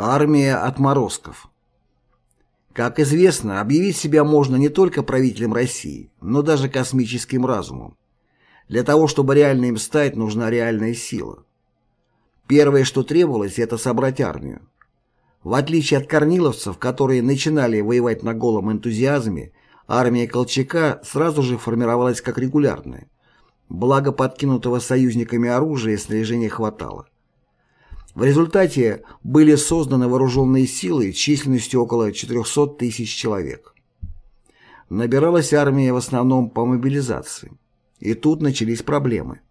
Армия отморозков. Как известно, объявить себя можно не только правителем России, но даже космическим разумом. Для того, чтобы реально им стать, нужна реальная сила. Первое, что требовалось, это собрать армию. В отличие от корниловцев, которые начинали воевать на голом энтузиазме, армия Колчака сразу же формировалась как регулярная. Благо подкинутого союзниками оружия и снаряжения хватало. В результате были созданы вооруженные силы численностью около 400 тысяч человек. Набиралась армия в основном по мобилизации. И тут начались проблемы.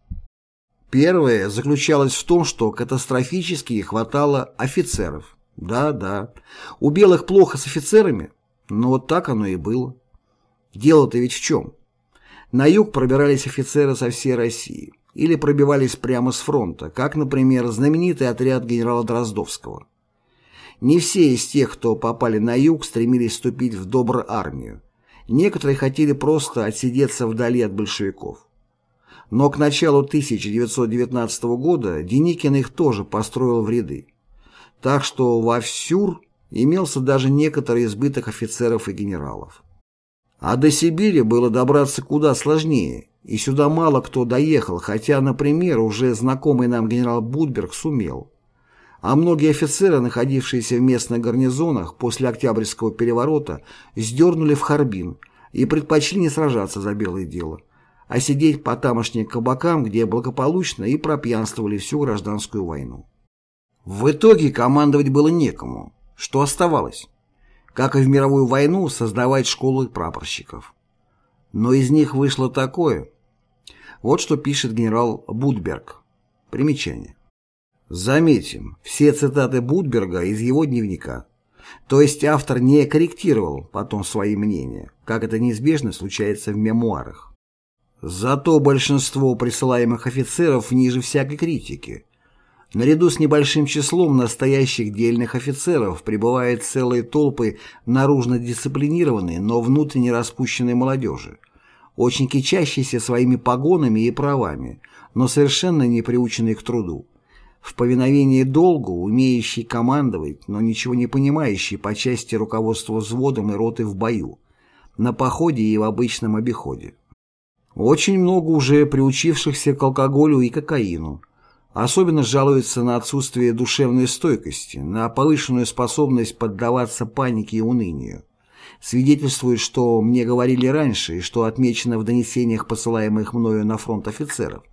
Первое заключалось в том, что катастрофически хватало офицеров. Да-да, у белых плохо с офицерами, но вот так оно и было. Дело-то ведь в чем? На юг пробирались офицеры со всей России или пробивались прямо с фронта, как, например, знаменитый отряд генерала Дроздовского. Не все из тех, кто попали на юг, стремились вступить в добрую армию. Некоторые хотели просто отсидеться вдали от большевиков. Но к началу 1919 года Деникин их тоже построил в ряды. Так что во Всюр имелся даже некоторый избыток офицеров и генералов. А до Сибири было добраться куда сложнее, и сюда мало кто доехал, хотя, например, уже знакомый нам генерал Будберг сумел. А многие офицеры, находившиеся в местных гарнизонах после Октябрьского переворота, сдернули в Харбин и предпочли не сражаться за белое дело, а сидеть по тамошним кабакам, где благополучно и пропьянствовали всю гражданскую войну. В итоге командовать было некому. Что оставалось? Как и в мировую войну, создавать школы прапорщиков. Но из них вышло такое, вот что пишет генерал Будберг. Примечание. Заметим, все цитаты Будберга из его дневника. То есть автор не корректировал потом свои мнения, как это неизбежно случается в мемуарах. Зато большинство присылаемых офицеров ниже всякой критики. Наряду с небольшим числом настоящих дельных офицеров прибывают целые толпы наружно дисциплинированной, но внутренне распущенной молодежи, очень кичащийся своими погонами и правами, но совершенно не приученный к труду. В повиновении долгу, умеющий командовать, но ничего не понимающий по части руководства взводом и роты в бою, на походе и в обычном обиходе. Очень много уже приучившихся к алкоголю и кокаину. Особенно жалуются на отсутствие душевной стойкости, на повышенную способность поддаваться панике и унынию свидетельствует, что мне говорили раньше и что отмечено в донесениях, посылаемых мною на фронт офицеров,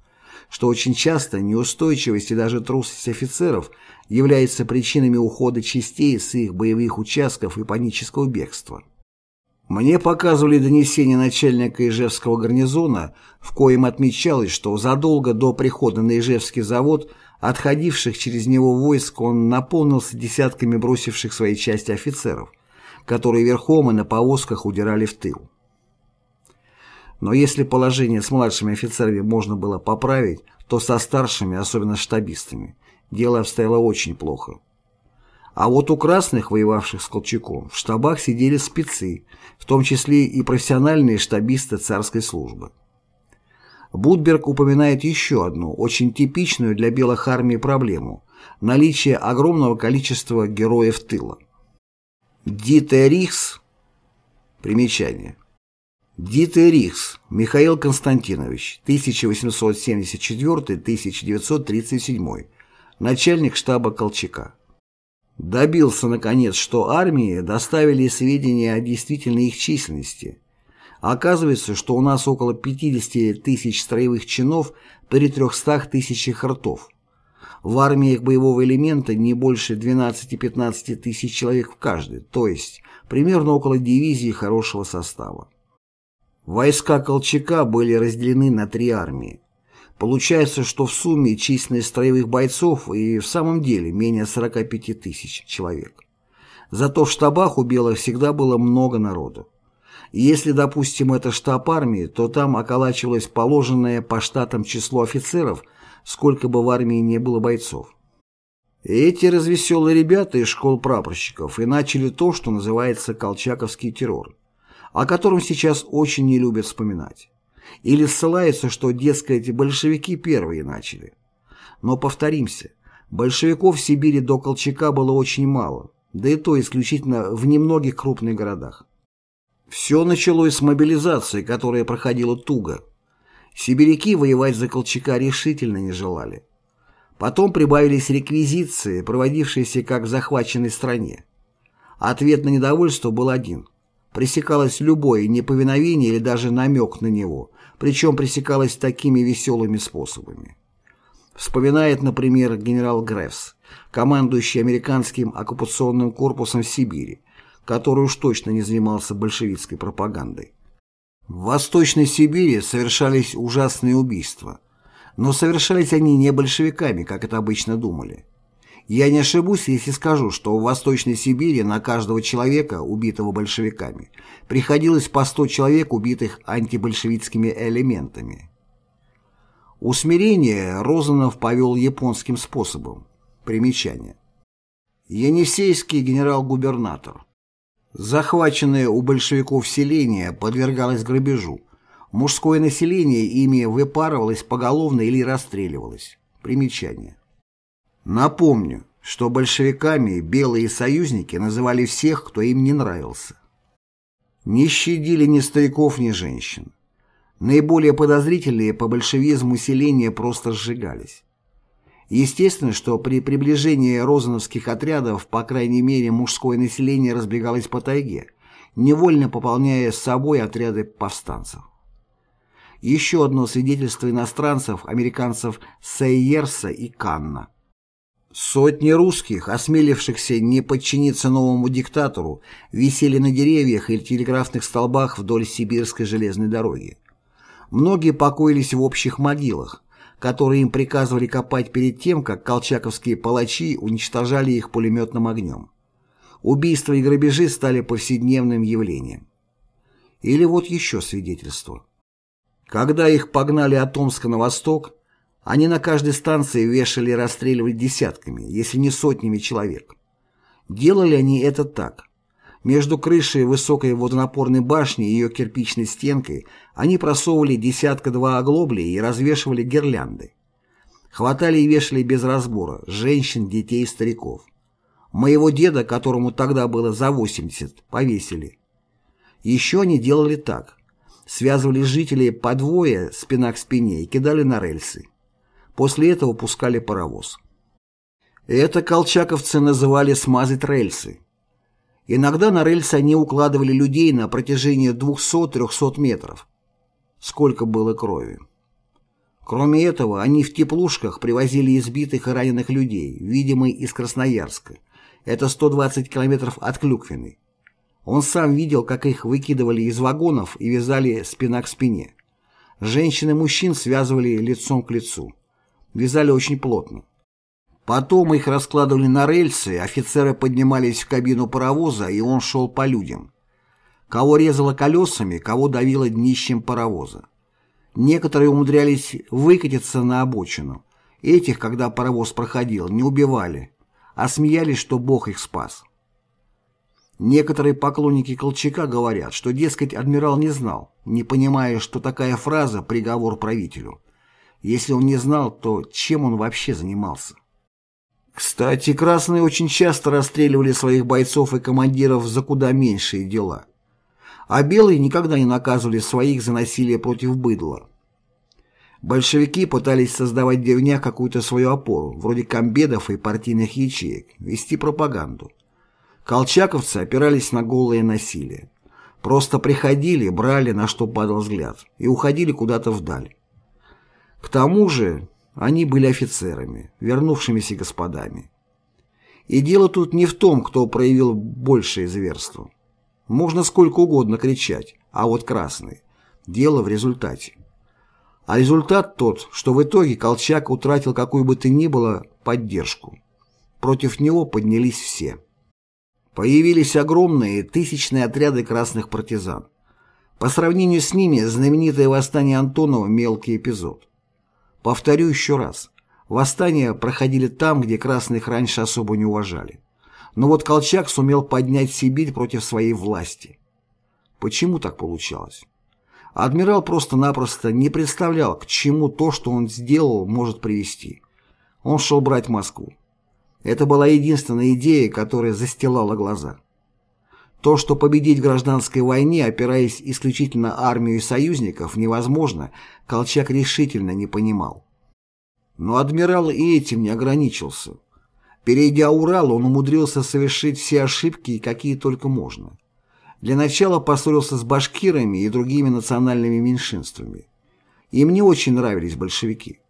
что очень часто неустойчивость и даже трусость офицеров являются причинами ухода частей с их боевых участков и панического бегства. Мне показывали донесение начальника Ижевского гарнизона, в коем отмечалось, что задолго до прихода на Ижевский завод отходивших через него войск он наполнился десятками бросивших свои части офицеров – которые верхом и на повозках удирали в тыл. Но если положение с младшими офицерами можно было поправить, то со старшими, особенно штабистами, дело обстояло очень плохо. А вот у красных, воевавших с Колчаком, в штабах сидели спецы, в том числе и профессиональные штабисты царской службы. Будберг упоминает еще одну, очень типичную для белых армий проблему – наличие огромного количества героев тыла. Дитерихс. Примечание. Дитерихс Михаил Константинович, 1874-1937, начальник штаба Колчака. Добился, наконец, что армии доставили сведения о действительной их численности. Оказывается, что у нас около 50 тысяч строевых чинов при 300 тысячах ртов. В армиях боевого элемента не больше 12-15 тысяч человек в каждой, то есть примерно около дивизии хорошего состава. Войска Колчака были разделены на три армии. Получается, что в сумме численность строевых бойцов и в самом деле менее 45 тысяч человек. Зато в штабах у белых всегда было много народу. Если, допустим, это штаб армии, то там околачивалось положенное по штатам число офицеров – сколько бы в армии не было бойцов. Эти развеселые ребята из школ прапорщиков и начали то, что называется колчаковский террор, о котором сейчас очень не любят вспоминать. Или ссылаются, что, дескать, большевики первые начали. Но повторимся, Большевиков в Сибири до Колчака было очень мало, да и то исключительно в немногих крупных городах. Все началось с мобилизации, которая проходила туго. Сибиряки воевать за Колчака решительно не желали. Потом прибавились реквизиции, проводившиеся как в захваченной стране. Ответ на недовольство был один. Пресекалось любое неповиновение или даже намек на него, причем пресекалось такими веселыми способами. Вспоминает, например, генерал Грефс, командующий американским оккупационным корпусом в Сибири, который уж точно не занимался большевистской пропагандой. В Восточной Сибири совершались ужасные убийства, но совершались они не большевиками, как это обычно думали. Я не ошибусь, если скажу, что в Восточной Сибири на каждого человека, убитого большевиками, приходилось по 100 человек, убитых антибольшевистскими элементами. Усмирение Розанов повел японским способом. Примечание. Енисейский генерал-губернатор. Захваченное у большевиков селение подвергалось грабежу. Мужское население ими выпарывалось поголовно или расстреливалось. Примечание. Напомню, что большевиками белые союзники называли всех, кто им не нравился. Не щадили ни стариков, ни женщин. Наиболее подозрительные по большевизму селения просто сжигались. Естественно, что при приближении розановских отрядов, по крайней мере, мужское население разбегалось по тайге, невольно пополняя с собой отряды повстанцев. Еще одно свидетельство иностранцев, американцев Сейерса и Канна. Сотни русских, осмелившихся не подчиниться новому диктатору, висели на деревьях или телеграфных столбах вдоль сибирской железной дороги. Многие покоились в общих могилах, которые им приказывали копать перед тем, как колчаковские палачи уничтожали их пулеметным огнем. Убийства и грабежи стали повседневным явлением. Или вот еще свидетельство. Когда их погнали от Омска на восток, они на каждой станции вешали и расстреливали десятками, если не сотнями человек. Делали они это так. Между крышей высокой водонапорной башни и ее кирпичной стенкой они просовывали десятка-два оглоблей и развешивали гирлянды. Хватали и вешали без разбора женщин, детей и стариков. Моего деда, которому тогда было за 80, повесили. Еще они делали так. Связывали жителей по двое спина к спине и кидали на рельсы. После этого пускали паровоз. Это колчаковцы называли «смазать рельсы». Иногда на рельсы они укладывали людей на протяжении 200-300 метров. Сколько было крови. Кроме этого, они в теплушках привозили избитых и раненых людей, видимо, из Красноярска. Это 120 километров от Клюквины. Он сам видел, как их выкидывали из вагонов и вязали спина к спине. Женщин и мужчин связывали лицом к лицу. Вязали очень плотно. Потом их раскладывали на рельсы, офицеры поднимались в кабину паровоза, и он шел по людям. Кого резало колесами, кого давило днищем паровоза. Некоторые умудрялись выкатиться на обочину. Этих, когда паровоз проходил, не убивали, а смеялись, что Бог их спас. Некоторые поклонники Колчака говорят, что, дескать, адмирал не знал, не понимая, что такая фраза – приговор правителю. Если он не знал, то чем он вообще занимался? Кстати, красные очень часто расстреливали своих бойцов и командиров за куда меньшие дела. А белые никогда не наказывали своих за насилие против быдла. Большевики пытались создавать в деревнях какую-то свою опору, вроде комбедов и партийных ячеек, вести пропаганду. Колчаковцы опирались на голое насилие. Просто приходили, брали, на что падал взгляд, и уходили куда-то вдаль. К тому же они были офицерами, вернувшимися господами. И дело тут не в том, кто проявил большее зверство. Можно сколько угодно кричать, а вот красный. Дело в результате. А результат тот, что в итоге Колчак утратил какую бы то ни было поддержку. Против него поднялись все. Появились огромные тысячные отряды красных партизан. По сравнению с ними знаменитое восстание Антонова – мелкий эпизод. Повторю еще раз. Восстания проходили там, где красных раньше особо не уважали. Но вот Колчак сумел поднять Сибирь против своей власти. Почему так получалось? Адмирал просто-напросто не представлял, к чему то, что он сделал, может привести. Он шел брать Москву. Это была единственная идея, которая застилала глаза. То, что победить в гражданской войне, опираясь исключительно армию и союзников, невозможно, Колчак решительно не понимал. Но адмирал и этим не ограничился. Перейдя Урал, он умудрился совершить все ошибки, какие только можно. Для начала поссорился с башкирами и другими национальными меньшинствами. Им не очень нравились большевики.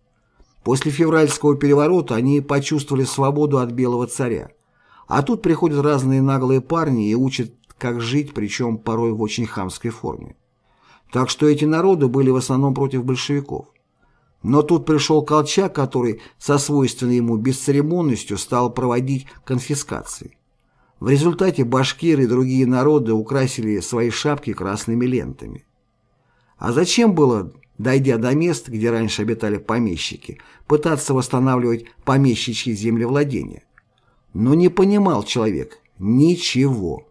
После февральского переворота они почувствовали свободу от белого царя. А тут приходят разные наглые парни и учат, как жить, причем порой в очень хамской форме. Так что эти народы были в основном против большевиков. Но тут пришел Колчак, который со свойственной ему бесцеремонностью стал проводить конфискации. В результате башкиры и другие народы украсили свои шапки красными лентами. А зачем было, дойдя до мест, где раньше обитали помещики, пытаться восстанавливать помещичьи землевладения? Но не понимал человек ничего.